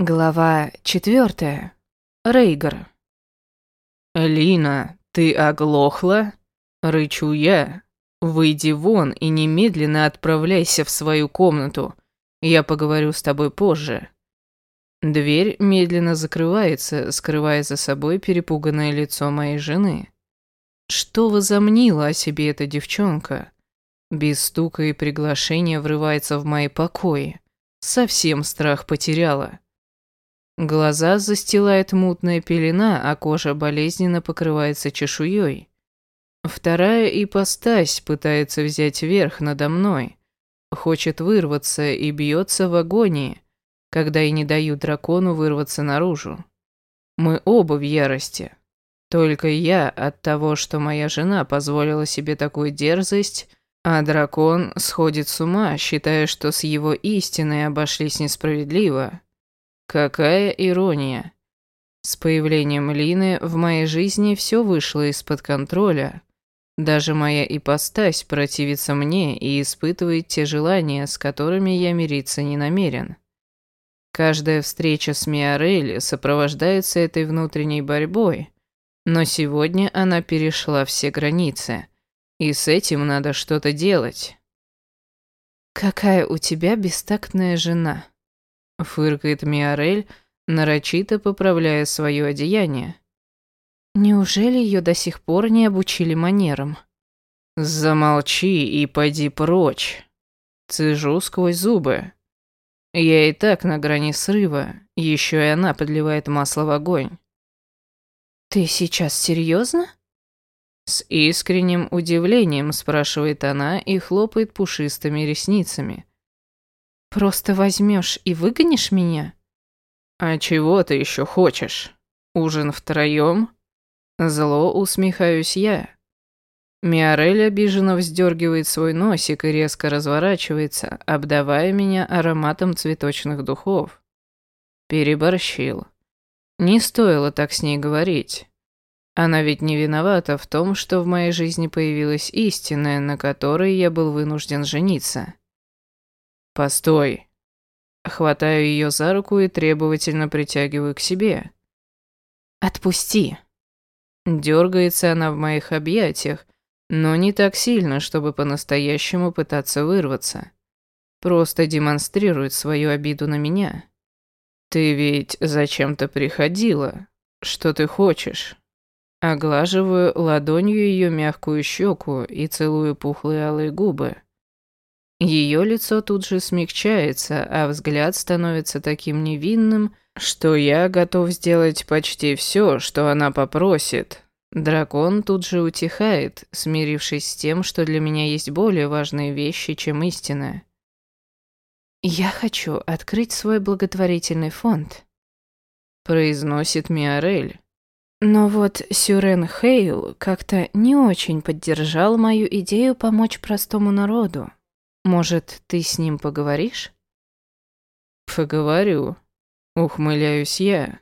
Глава четвертая. Рейгар. «Лина, ты оглохла?» Рычу я. «Выйди вон и немедленно отправляйся в свою комнату. Я поговорю с тобой позже». Дверь медленно закрывается, скрывая за собой перепуганное лицо моей жены. Что возомнила о себе эта девчонка? Без стука и приглашения врывается в мои покои. Совсем страх потеряла. Глаза застилает мутная пелена, а кожа болезненно покрывается чешуей. Вторая ипостась пытается взять верх надо мной. Хочет вырваться и бьется в агонии, когда и не дают дракону вырваться наружу. Мы оба в ярости. Только я от того, что моя жена позволила себе такую дерзость, а дракон сходит с ума, считая, что с его истиной обошлись несправедливо. Какая ирония. С появлением Лины в моей жизни все вышло из-под контроля. Даже моя ипостась противится мне и испытывает те желания, с которыми я мириться не намерен. Каждая встреча с Миорелли сопровождается этой внутренней борьбой, но сегодня она перешла все границы, и с этим надо что-то делать. «Какая у тебя бестактная жена!» Фыркает Миорель, нарочито поправляя свое одеяние. Неужели ее до сих пор не обучили манерам? Замолчи и пойди прочь. Цежу сквозь зубы. Я и так на грани срыва, еще и она подливает масло в огонь. Ты сейчас серьезно? С искренним удивлением спрашивает она и хлопает пушистыми ресницами. Просто возьмешь и выгонишь меня? А чего ты еще хочешь? Ужин втроем? Зло усмехаюсь я. Миорель обиженно вздергивает свой носик и резко разворачивается, обдавая меня ароматом цветочных духов. Переборщил. Не стоило так с ней говорить. Она ведь не виновата в том, что в моей жизни появилась истинная, на которой я был вынужден жениться. «Постой!» Хватаю ее за руку и требовательно притягиваю к себе. «Отпусти!» Дергается она в моих объятиях, но не так сильно, чтобы по-настоящему пытаться вырваться. Просто демонстрирует свою обиду на меня. «Ты ведь зачем-то приходила. Что ты хочешь?» Оглаживаю ладонью ее мягкую щеку и целую пухлые алые губы. Ее лицо тут же смягчается, а взгляд становится таким невинным, что я готов сделать почти все, что она попросит. Дракон тут же утихает, смирившись с тем, что для меня есть более важные вещи, чем истина. «Я хочу открыть свой благотворительный фонд», — произносит Миорель. Но вот Сюрен Хейл как-то не очень поддержал мою идею помочь простому народу. Может, ты с ним поговоришь? Поговорю. Ухмыляюсь я.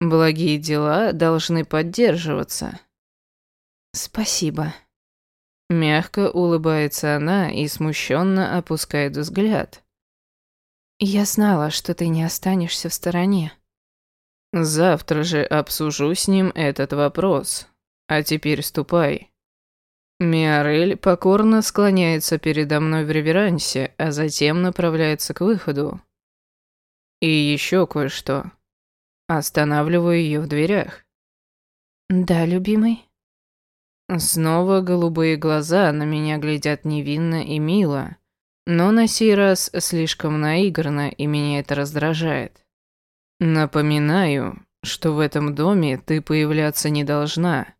Благие дела должны поддерживаться. Спасибо. Мягко улыбается она и смущенно опускает взгляд. Я знала, что ты не останешься в стороне. Завтра же обсужу с ним этот вопрос. А теперь ступай. Миорель покорно склоняется передо мной в реверансе, а затем направляется к выходу. И еще кое-что. Останавливаю ее в дверях. «Да, любимый?» Снова голубые глаза на меня глядят невинно и мило, но на сей раз слишком наигранно, и меня это раздражает. Напоминаю, что в этом доме ты появляться не должна.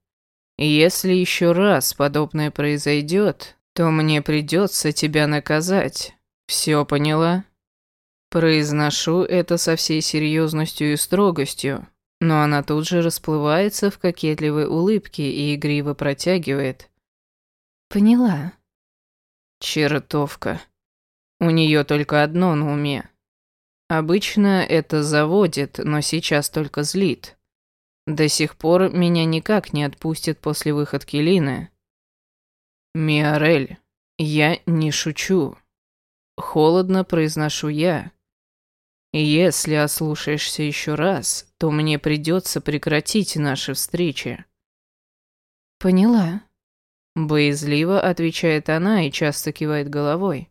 Если еще раз подобное произойдет, то мне придется тебя наказать. Все поняла? Произношу это со всей серьезностью и строгостью, но она тут же расплывается в кокетливой улыбке и игриво протягивает. Поняла. Чертовка. У нее только одно на уме. Обычно это заводит, но сейчас только злит. До сих пор меня никак не отпустят после выходки Лины. Миорель, я не шучу. Холодно произношу я. Если ослушаешься еще раз, то мне придется прекратить наши встречи». «Поняла», — боязливо отвечает она и часто кивает головой.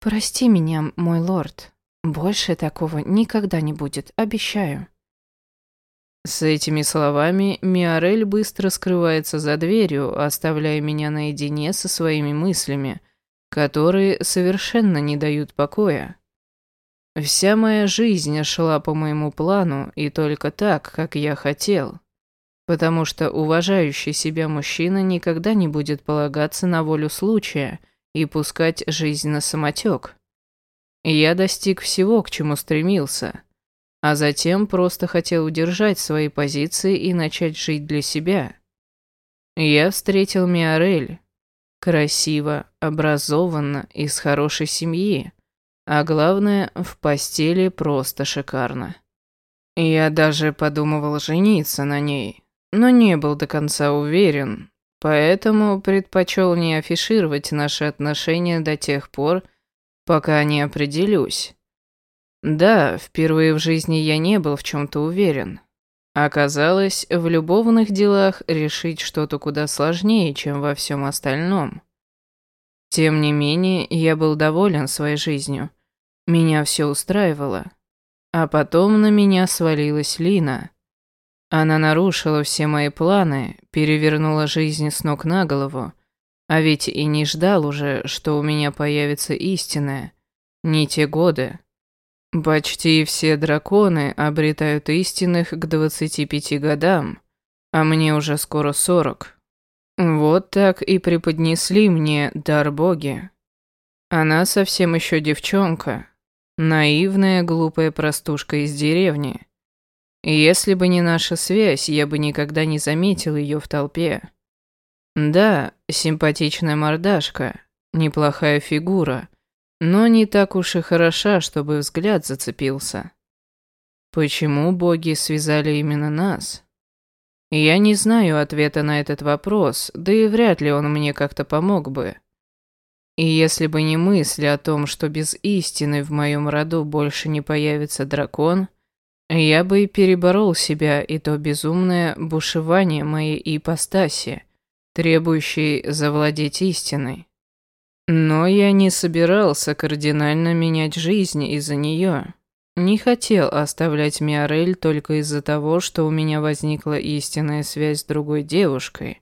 «Прости меня, мой лорд. Больше такого никогда не будет, обещаю». С этими словами Миорель быстро скрывается за дверью, оставляя меня наедине со своими мыслями, которые совершенно не дают покоя. Вся моя жизнь шла по моему плану и только так, как я хотел. Потому что уважающий себя мужчина никогда не будет полагаться на волю случая и пускать жизнь на самотек. Я достиг всего, к чему стремился, а затем просто хотел удержать свои позиции и начать жить для себя. Я встретил Миорель. Красиво, образованно, из хорошей семьи. А главное, в постели просто шикарно. Я даже подумывал жениться на ней, но не был до конца уверен, поэтому предпочел не афишировать наши отношения до тех пор, пока не определюсь. Да, впервые в жизни я не был в чем-то уверен. Оказалось, в любовных делах решить что-то куда сложнее, чем во всем остальном. Тем не менее, я был доволен своей жизнью меня все устраивало. А потом на меня свалилась Лина. Она нарушила все мои планы, перевернула жизнь с ног на голову. А ведь и не ждал уже, что у меня появится истинная. Не те годы. Почти все драконы обретают истинных к 25 годам, а мне уже скоро 40. Вот так и преподнесли мне дар боги. Она совсем еще девчонка, Наивная, глупая простушка из деревни. Если бы не наша связь, я бы никогда не заметил ее в толпе. Да, симпатичная мордашка, неплохая фигура, но не так уж и хороша, чтобы взгляд зацепился. Почему боги связали именно нас? Я не знаю ответа на этот вопрос, да и вряд ли он мне как-то помог бы. И если бы не мысль о том, что без истины в моем роду больше не появится дракон, я бы и переборол себя и то безумное бушевание моей ипостаси, требующей завладеть истиной. Но я не собирался кардинально менять жизнь из-за нее. Не хотел оставлять Миорель только из-за того, что у меня возникла истинная связь с другой девушкой.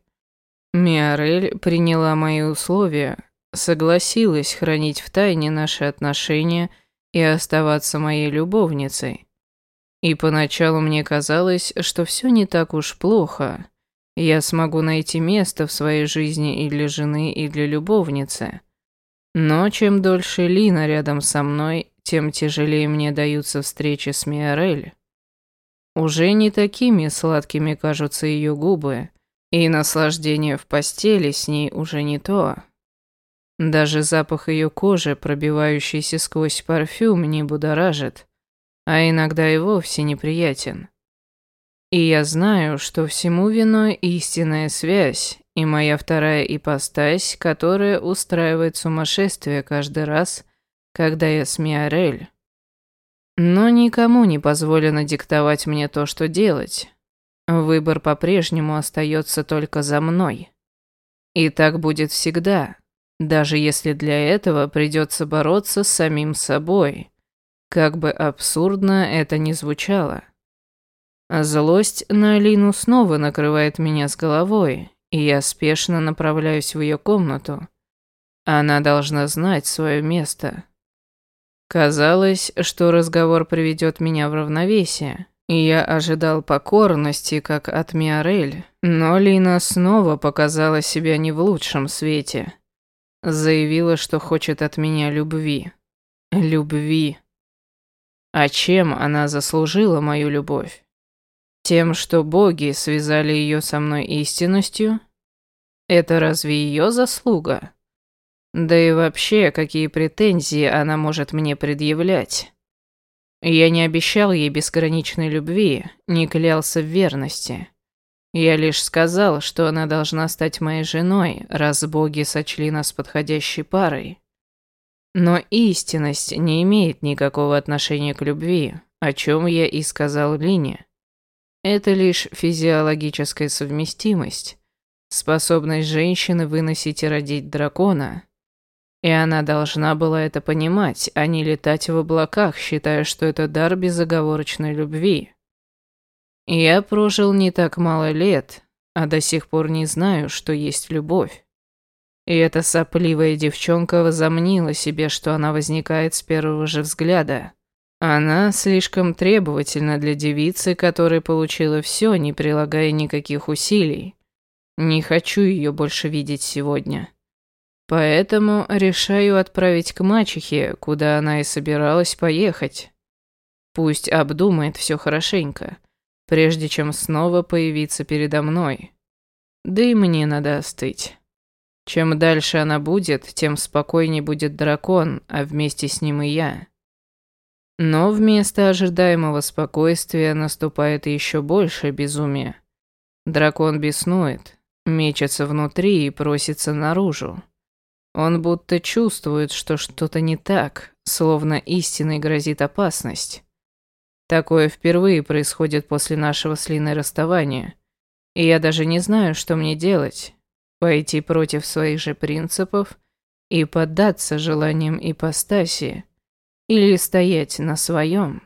Миорель приняла мои условия, согласилась хранить в тайне наши отношения и оставаться моей любовницей. И поначалу мне казалось, что все не так уж плохо. Я смогу найти место в своей жизни и для жены, и для любовницы. Но чем дольше Лина рядом со мной, тем тяжелее мне даются встречи с Миорель. Уже не такими сладкими кажутся ее губы, и наслаждение в постели с ней уже не то. Даже запах ее кожи, пробивающийся сквозь парфюм, не будоражит, а иногда и вовсе неприятен. И я знаю, что всему виной истинная связь и моя вторая ипостась, которая устраивает сумасшествие каждый раз, когда я с Миорель. Но никому не позволено диктовать мне то, что делать. Выбор по-прежнему остается только за мной. И так будет всегда, даже если для этого придется бороться с самим собой. Как бы абсурдно это ни звучало. Злость на Алину снова накрывает меня с головой, и я спешно направляюсь в ее комнату. Она должна знать свое место. Казалось, что разговор приведет меня в равновесие, и я ожидал покорности, как от Миорель, но Лина снова показала себя не в лучшем свете. Заявила, что хочет от меня любви. Любви. А чем она заслужила мою любовь? Тем, что боги связали ее со мной истинностью? Это разве ее заслуга? Да и вообще, какие претензии она может мне предъявлять? Я не обещал ей безграничной любви, не клялся в верности. Я лишь сказал, что она должна стать моей женой, раз боги сочли нас подходящей парой. Но истинность не имеет никакого отношения к любви, о чем я и сказал Лине. Это лишь физиологическая совместимость, способность женщины выносить и родить дракона. И она должна была это понимать, а не летать в облаках, считая, что это дар безоговорочной любви. Я прожил не так мало лет, а до сих пор не знаю, что есть любовь. И эта сопливая девчонка возомнила себе, что она возникает с первого же взгляда. Она слишком требовательна для девицы, которая получила все, не прилагая никаких усилий. Не хочу ее больше видеть сегодня. Поэтому решаю отправить к мачехе, куда она и собиралась поехать. Пусть обдумает все хорошенько, прежде чем снова появиться передо мной. Да и мне надо остыть. Чем дальше она будет, тем спокойнее будет дракон, а вместе с ним и я. Но вместо ожидаемого спокойствия наступает еще больше безумие. Дракон беснует, мечется внутри и просится наружу. Он будто чувствует, что что-то не так, словно истиной грозит опасность. Такое впервые происходит после нашего с Линой расставания. И я даже не знаю, что мне делать пойти против своих же принципов и поддаться желаниям ипостаси, или стоять на своем.